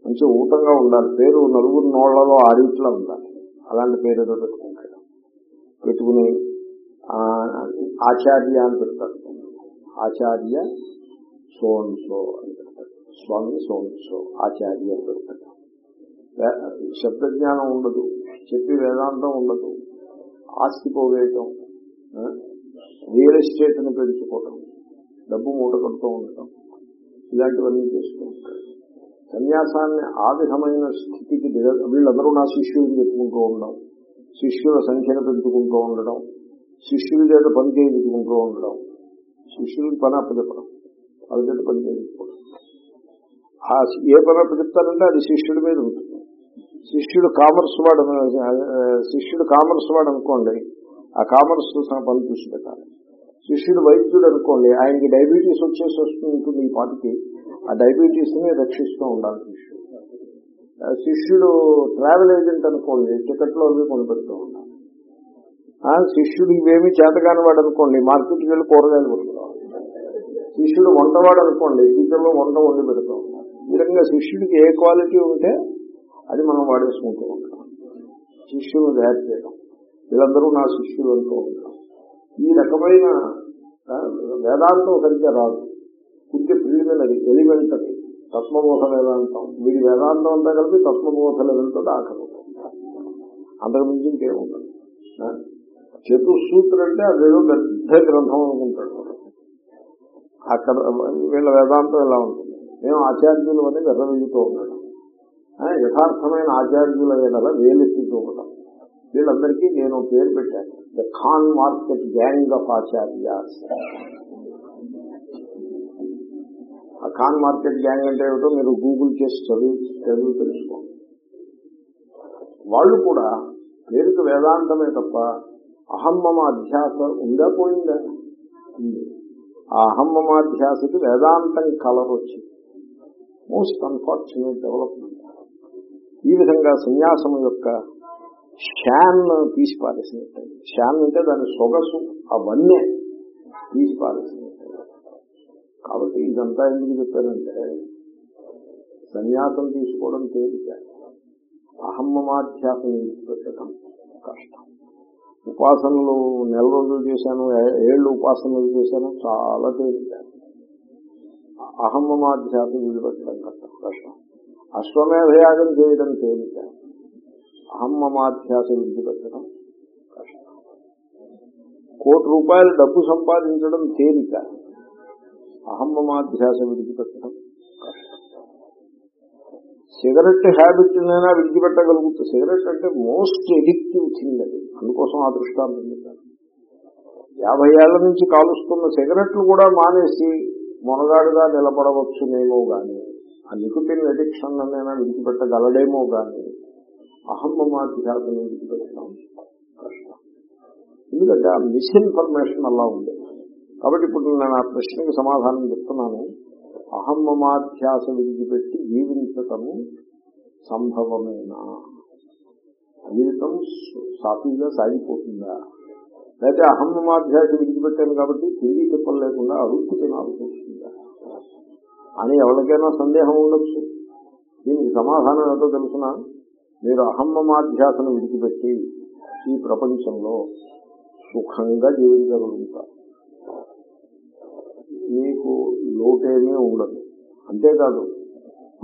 [SPEAKER 1] మంచి ఊతంగా ఉండాలి. పేరు నలుగురు నోళ్ళలో ఆడిట్లా ఉండాలి. అలాంటి పేరు ఏదో పెట్టుకుంటాడు పెట్టుకుని ఆచార్య అని పెడతాడు ఆచార్య సోన్సో అని పెడతాడు స్వామి సోన్సో ఆచార్య అని పెడతాడు శబ్దజ్ఞానం ఉండదు. చెప్పి వేదాంతం ఉండదు. ఆస్తి పోవేయటం రియల్ ఎస్టేట్ని పెంచుకోవటం డబ్బు మూట కడుతూ ఉండటం ఇలాంటివన్నీ చేస్తూ ఉంటాడు సన్యాసాన్ని ఆ విధమైన స్థితికి వీళ్ళందరూ నా శిష్యుడిని చెప్పుకుంటూ ఉండడం శిష్యుల సంఖ్యను పెంచుకుంటూ ఉండడం శిష్యుల చేత పని చేయించుకుంటూ ఉండడం శిష్యుడికి పని అప్పచెప్పడం వాళ్ళ చేత పని చేయించుకోవడం. ఆ ఏ పని అప్పచెప్తారంటే అది శిష్యుడి మీద ఉంటుంది. శిష్యుడు కామర్స్ వాడు శిష్యుడు కామర్స్ వాడు అనుకోండి ఆ కామర్స్ పని చూసి పెట్టాలి. శిష్యుడు వైద్యుడు అనుకోండి ఆయనకి డయాబెటీస్ వచ్చేసి వస్తుంది ఈ పాటికి ఆ డయాబెటీస్ని రక్షిస్తూ ఉండాలి శిష్యుడు శిష్యుడు ట్రావెల్ ఏజెంట్ అనుకోండి టికెట్లో అవి కొనిపెడుతూ ఉండాలి. శిష్యుడు ఇవేమి చేతగాని వాడు అనుకోండి మార్కెట్కి వెళ్ళి కూరగాయలు కొనుక్కోవాలి శిష్యుడు వంటవాడు అనుకోండి కిచెన్లో వంట వండి పెడుతూ ఉండాలి. ఈ విధంగా శిష్యుడికి ఏ క్వాలిటీ ఉంటే అది మనం వాడేసుకుంటూ ఉంటాం. శిష్యులు తయారు చేయడం. వీళ్ళందరూ నా శిష్యులు అంటూ ఉంటాం ఈ రకమైన వేదాంతం సరిగ్గా రాదు. ఇంకే ప్రిలిమినరీ ఎలిమెంటరీ తత్వబోధ వేదాంతం. వీడి వేదాంతం అంతా కలిపి తత్వబోధ లెవెల్తో ఆఖరు అంతకు మించి ఇంకేముండదు ఆ? చతుసూత్ర అంటే అదేదో పెద్ద గ్రంథం అనుకుంటాడు. అక్కడ వీళ్ళ వేదాంతం ఎలా ఉంటుంది? మేము ఆచార్యులు అని వెర్రవీగుతూ ఉండడం యథార్థమైన ఆచార్యుల ఏదల వేలెత్తుతూ ఉంటాం వీళ్ళందరికీ నేను పేరు పెట్టాను. The Khan market gang of Acharyas ఆ ఖాన్ మార్కెట్ గ్యాంగ్ అంటే ఏమిటో మీరు గూగుల్ చేసి చదివి చదివి తెలుసుకోండి. వాళ్ళు కూడా పేరుకు వేదాంతమే తప్ప అహమ్మమ అధ్యాస ఉందా పోయిందా? ఉంది. ఆ అహమ్మమాధ్యాసకి వేదాంతం కలర్ వచ్చింది. మోస్ట్ అన్ఫార్చునేట్ డెవలప్మెంట్ ఈ విధంగా సన్యాసం యొక్క షాన్ తీసి పారేసినట్టు షాన్ అంటే దాని సొగసు అవన్నీ తీసి పారేసినట్టు కాబట్టి ఇదంతా ఎందుకు చెప్పారంటే సన్యాసం తీసుకోవడం తేలిక. అహమ్మమాధ్యాసం పెట్టడం కష్టం. ఉపాసనలు నెల రోజులు చేశాను ఏళ్ళు ఉపాసనలు చేశాను చాలా తేలిక. అహమ్మమాధ్యాసం విడిపెట్టడం కష్టం. కష్టం. అశ్వమేధయాగం చేయడం తేలిక. అహమ్మమాధ్యాస విడిచిపెట్టడం కష్టం కోటి రూపాయలు డబ్బు సంపాదించడం తేలిక. అహమ్మమాధ్యాస విడిచిపెట్టడం కష్టం సిగరెట్ హ్యాబిట్ నైనా విడిచిపెట్టగలుగుతుంది సిగరెట్ అంటే మోస్ట్ ఎడిక్టివ్ థింగ్ అది. అందుకోసం ఆ దృష్టాంతం చెప్పాను యాభై ఏళ్ళ నుంచి కాలుస్తున్న సిగరెట్లు కూడా మానేసి మొనగాడుగా నిలబడవచ్చునేమో గాని ఆ నికుటిన్ ఎడిక్షన్ నైనా విడిచిపెట్టగలడేమో గాని అహమ్మమాధ్యాసం విడిచిపెట్టడం కష్టం ఎందుకంటే ఆ మిస్ఇన్ఫర్మేషన్ అలా ఉంది. కాబట్టి ఇప్పుడు నేను ఆ ప్రశ్నకి సమాధానం చెప్తున్నాను. అహమ్మమాధ్యాస విడిచిపెట్టి జీవించటము సంభవమేనా? జీవితం సాఫీగా సాగిపోతుందా? లేకపోతే అహమ్మమాధ్యాస విడిచిపెట్టాను కాబట్టి తిరిగి తిప్పలు లేకుండా అడుక్కు తినాల్సి వస్తుందా అని ఎవరికైనా సందేహం ఉండొచ్చు. దీనికి సమాధానం ఏదో తెలుసిన? మీరు అహమ్మమాధ్యాసను విడిచిపెట్టి ఈ ప్రపంచంలో సుఖంగా జీవించగలుగుతారు. మీకు లోటేమీ ఉండదు. అంతేకాదు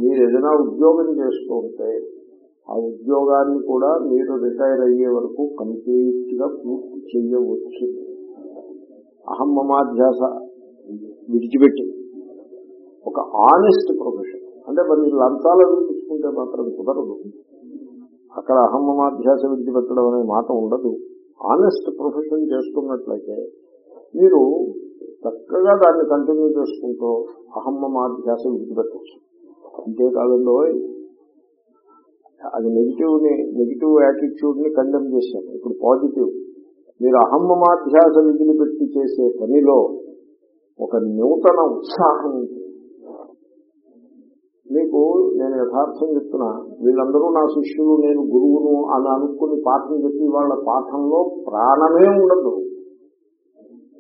[SPEAKER 1] మీరు ఏదైనా ఉద్యోగం చేస్తూ ఉంటే ఆ ఉద్యోగాన్ని కూడా మీరు రిటైర్ అయ్యే వరకు కంప్లీట్గా పూర్తి చేయవచ్చు అహమ్మమాధ్యాస విడిచిపెట్టి ఒక ఆనెస్ట్ ప్రొఫెషన్. అంటే మరి మీరు తీసుకుంటే మాత్రం కుదరదు. అక్కడ అహమ్మమాధ్యాస విడిచిపెట్టడం అనే మాట ఉండదు. ఆనెస్ట్ ప్రొఫెషన్ చేసుకున్నట్లయితే మీరు చక్కగా దాన్ని కంటిన్యూ చేసుకుంటూ అహమ్మమాధ్యాస విడిచిపెట్టచ్చు అంతేకాదండో అది నెగిటివ్ని నెగిటివ్ యాటిట్యూడ్ని కండెమ్ చేశాను ఇప్పుడు పాజిటివ్ మీరు అహమ్మమాధ్యాస విధిని పెట్టి చేసే పనిలో ఒక నూతన ఉత్సాహం ఉంటుంది మీకు నేను యథార్థం చెప్తున్నా వీళ్ళందరూ నా శిష్యులు నేను గురువును అని అనుకుని పాఠం చెప్పి వాళ్ళ పాఠంలో ప్రాణమే ఉండదు.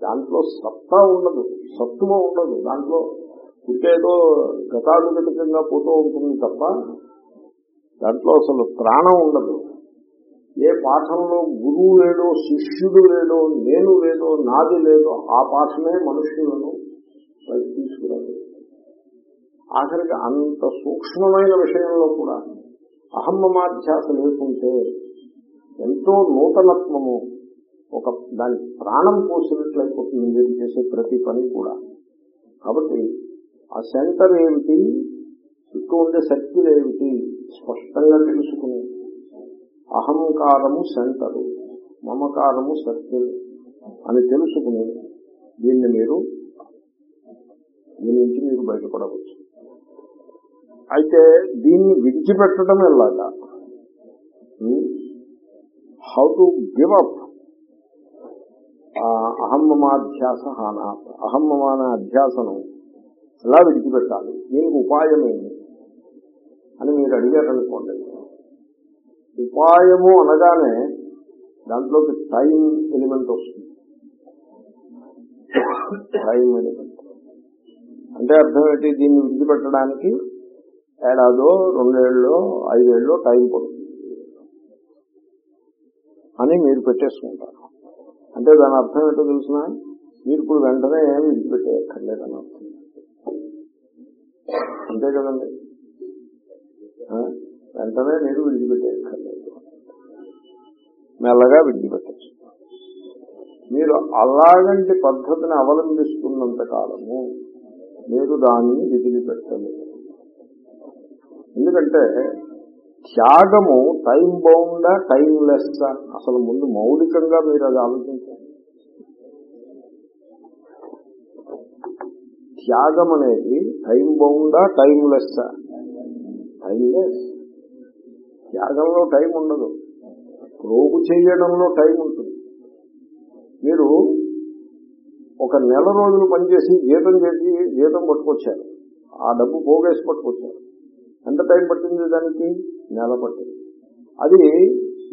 [SPEAKER 1] దాంట్లో సత్తా ఉండదు సత్తువ ఉండదు. దాంట్లో ఇంకేదో గతానుగతికంగా పోతూ ఉంటుంది తప్ప దాంట్లో అసలు ప్రాణం ఉండదు. ఏ పాఠంలో గురువు లేడో శిష్యుడు లేడో నేను లేదో నాది లేదో ఆ పాఠమే మనుష్యులను తీసుకురాదు. ఆఖరికి అంత సూక్ష్మమైన విషయంలో కూడా అహమ్మమాధ్యాస లేకుంటే ఎంతో నూతనత్వము ఒక దాని ప్రాణం పోసినట్లయిపోతుంది మీరు చేసే ప్రతి పని కూడా. కాబట్టి ఆ సెంటర్ ఏమిటి చుట్టూ ఉండే శక్తులు ఏమిటి స్పష్టంగా తెలుసుకుని అహంకారము సెంటరు మమకారము సత్యులు అని తెలుసుకుని దీన్ని మీరు దీని నుంచి మీరు బయటపడవచ్చు. అయితే దీన్ని విడిచిపెట్టడం ఎలాగా? Hmm? How to give up అహమ్మమాధ్యాస హానాత్ అహమ్మమాన అధ్యాసను ఎలా విడిచిపెట్టాలి? దీనికి ఉపాయం ఏంటి? అని మీరు అడిగారనుకోండి. ఉపాయము అనగానే దాంట్లోకి టైం ఎలిమెంట్ వస్తుంది. Time element. అంటే అర్థం ఏంటి? దీన్ని విడిచిపెట్టడానికి ఏడాదో రెండేళ్ళు ఐదేళ్ళు టైం పడుతుంది. అని మీరు పెట్టేసుకుంటారు. అంటే దాని అర్థం ఏంటో తెలిసిన? మీరు ఇప్పుడు వెంటనే ఏమి విడిచిపెట్టేయక్కర్లేదని అర్థం. అంతే కదండి? వెంటనే మీరు విడిచిపెట్టేయక్కర్లేదు. మెల్లగా విడిచిపెట్టచ్చు మీరు అలాగంటి పద్ధతిని అవలంబిస్తున్నంత కాలము మీరు దానిని విదిలిపెట్టలేదు ఎందుకంటే త్యాగము టైం బౌండా టైం లెస్ అసలు ముందు మౌలికంగా మీరు అది ఆలోచించండి. త్యాగం అనేది టైం బౌండా టైం లెస్ టైం లెస్ త్యాగంలో టైం ఉండదు. రోగు చేయడంలో టైం ఉంటుంది. మీరు ఒక నెల రోజులు పనిచేసి జీతం చేసి జీతం పట్టుకొచ్చారు. ఆ డబ్బు పోగేసి పట్టుకొచ్చారు. ఎంత టైం పట్టింది దానికి? నెల పట్టింది. అది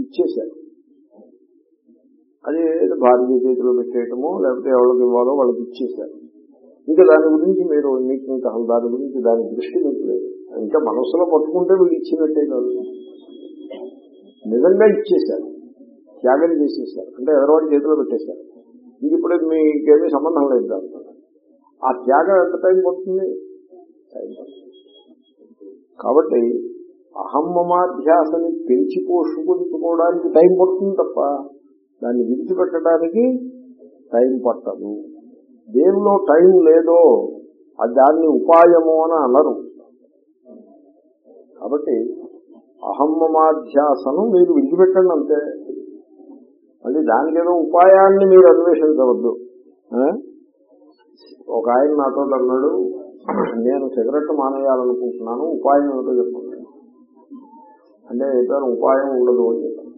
[SPEAKER 1] ఇచ్చేశారు. అది భారతీయ చేతిలో పెట్టేయటమో లేకపోతే ఎవరికి ఇవ్వాలో వాళ్ళకి ఇచ్చేశారు. ఇంకా దాని గురించి మీరు మీకు ఇంకా దాని గురించి దాని దృష్టి మీకు లేదు. ఇంకా మనసులో పట్టుకుంటే వీళ్ళు ఇచ్చినట్టే కాదు. నిజంగా ఇచ్చేశారు. త్యాగం చేసేసారు అంటే ఎదరవాడి చేతిలో పెట్టేశారు. ఇంక ఇప్పుడు మీకేమీ సంబంధం లేదు దాంతో ఆ త్యాగం ఎంత టైం పడుతుంది? టైం పడుతుంది. కాబట్టి అహమ్మమాధ్యాసని పెంచి పోషించుకోవడానికి టైం పడుతుంది తప్ప దాన్ని విడిచిపెట్టడానికి టైం పట్టదు. దేనిలో టైం లేదో అది దాన్ని ఉపాయము అని అనరు. కాబట్టి అహమ్మమాధ్యాసను మీరు విడిచిపెట్టండి అంతే. మళ్ళీ దానికి ఏదో ఉపాయాన్ని మీరు అన్వేషించవద్దు. ఒక ఆయన నాతో అన్నాడు నేను సిగరెట్ మానేయాలనుకుంటున్నాను ఉపాయం ఏమిటో చెప్పండి. అంటే చెప్పాను ఉపాయం ఉండదు అని చెప్పాను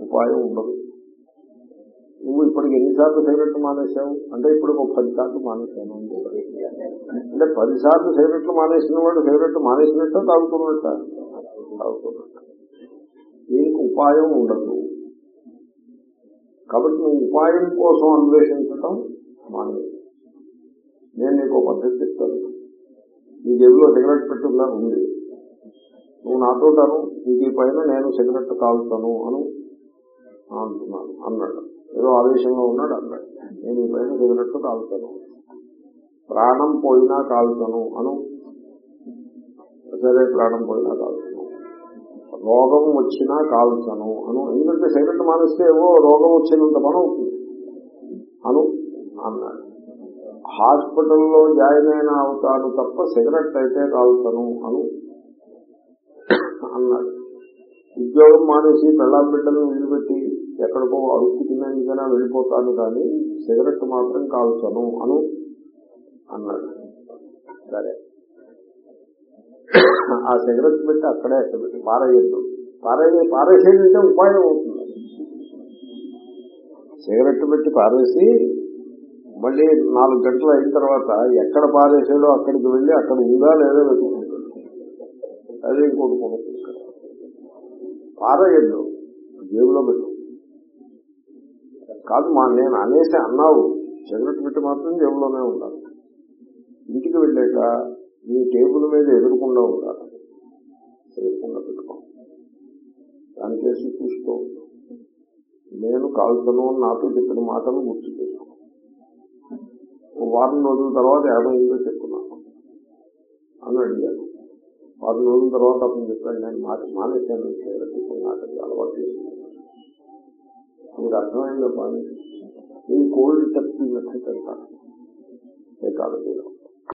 [SPEAKER 1] ఉపాయం ఉండదు. నువ్వు ఇప్పటికి ఎన్నిసార్లు సిగరెట్లు మానేశావు? అంటే ఇప్పుడు ఒక పది సార్లు మానేశాను అంటే పది సార్లు సిగరెట్లు మానేసిన వాడు సిగరెట్లు మానేసినట్ట తాగుతున్నట్ట తాగుతున్నట్ట దీనికి ఉపాయం ఉండదు. కాబట్టి నువ్వు ఉపాయం కోసం అన్వేషించటం మానేది నేను నీకు పద్ధతి చెప్తాను. నీ జేబులో సిగరెట్ పెట్టున్నా ఉంది. నువ్వు నాతోటాను నీకు ఈ పైన నేను సిగరెట్ కాలుతాను అను అంటున్నాను. అన్నాడు. ఏదో ఆవేశంలో ఉన్నాడు అన్నాడు. నేను ఈ పైన సిగరెట్ కాలుతాను. ప్రాణం పోయినా కాలుతాను అను. సరే ప్రాణం పోయినా కాలుతాను. రోగం వచ్చినా కాల్చను అను. ఎందుకంటే సిగరెట్ మానేస్తే ఏవో రోగం వచ్చినంత మనం అవుతుంది. అను అన్నాడు. హాస్పిటల్లో జాయిన్ అయిన అవుతాను తప్ప సిగరెట్ అయితే కాలుతను అను. అన్నాడు. ఉద్యోగం మానేసి పెళ్ళాం బిడ్డలను నిలబెట్టి ఎక్కడికో అడుక్కు తినేందుకైనా వెళ్ళిపోతాను కానీ సిగరెట్ మాత్రం కాల్చను అను అన్నాడు. సరే. ఆ సిగరెట్ పెట్టి అక్కడే అక్కడ పెట్టి పారేయద్దు. పారే పారేసేదంటే ఉపాయం అవుతుంది. సిగరెట్ పెట్టి పారేసి మళ్ళీ నాలుగు గంటలు అయిన తర్వాత ఎక్కడ పారేసాడో అక్కడికి వెళ్ళి అక్కడ ఉందా లేదా వెతుకుంటాడు అదే ఇంకోటి కొనుక్కుంటాడు పారేయద్దు. జేబులో పెట్టు. కాదు మా నేను అనేసి అన్నావు. సిగరెట్ పెట్టి మాత్రం జేబులోనే ఉండాలి. ఇంటికి వెళ్ళాక మీ టేబుల్ మీద ఎదురకుండా ఉండాలి. ఎదురకుండా పెట్టుకో. దాని చేసి నేను కాల్చను నాతో చెప్పిన మాటలు గుర్తు చేసుకో. వారం రోజుల తర్వాత ఏమైందో చెప్పుకున్నాను. అని అడిగాను. వారం రోజుల తర్వాత అతను చెప్పాడు నేను మాట మానేశాను సిగరెట్ అలవాటు చేసుకున్నాను మీకు అర్థమైందా బాగా ఈ కోల్డ్ టెక్స్ట్ మెథడ్ అంటారు సైకాలజీలో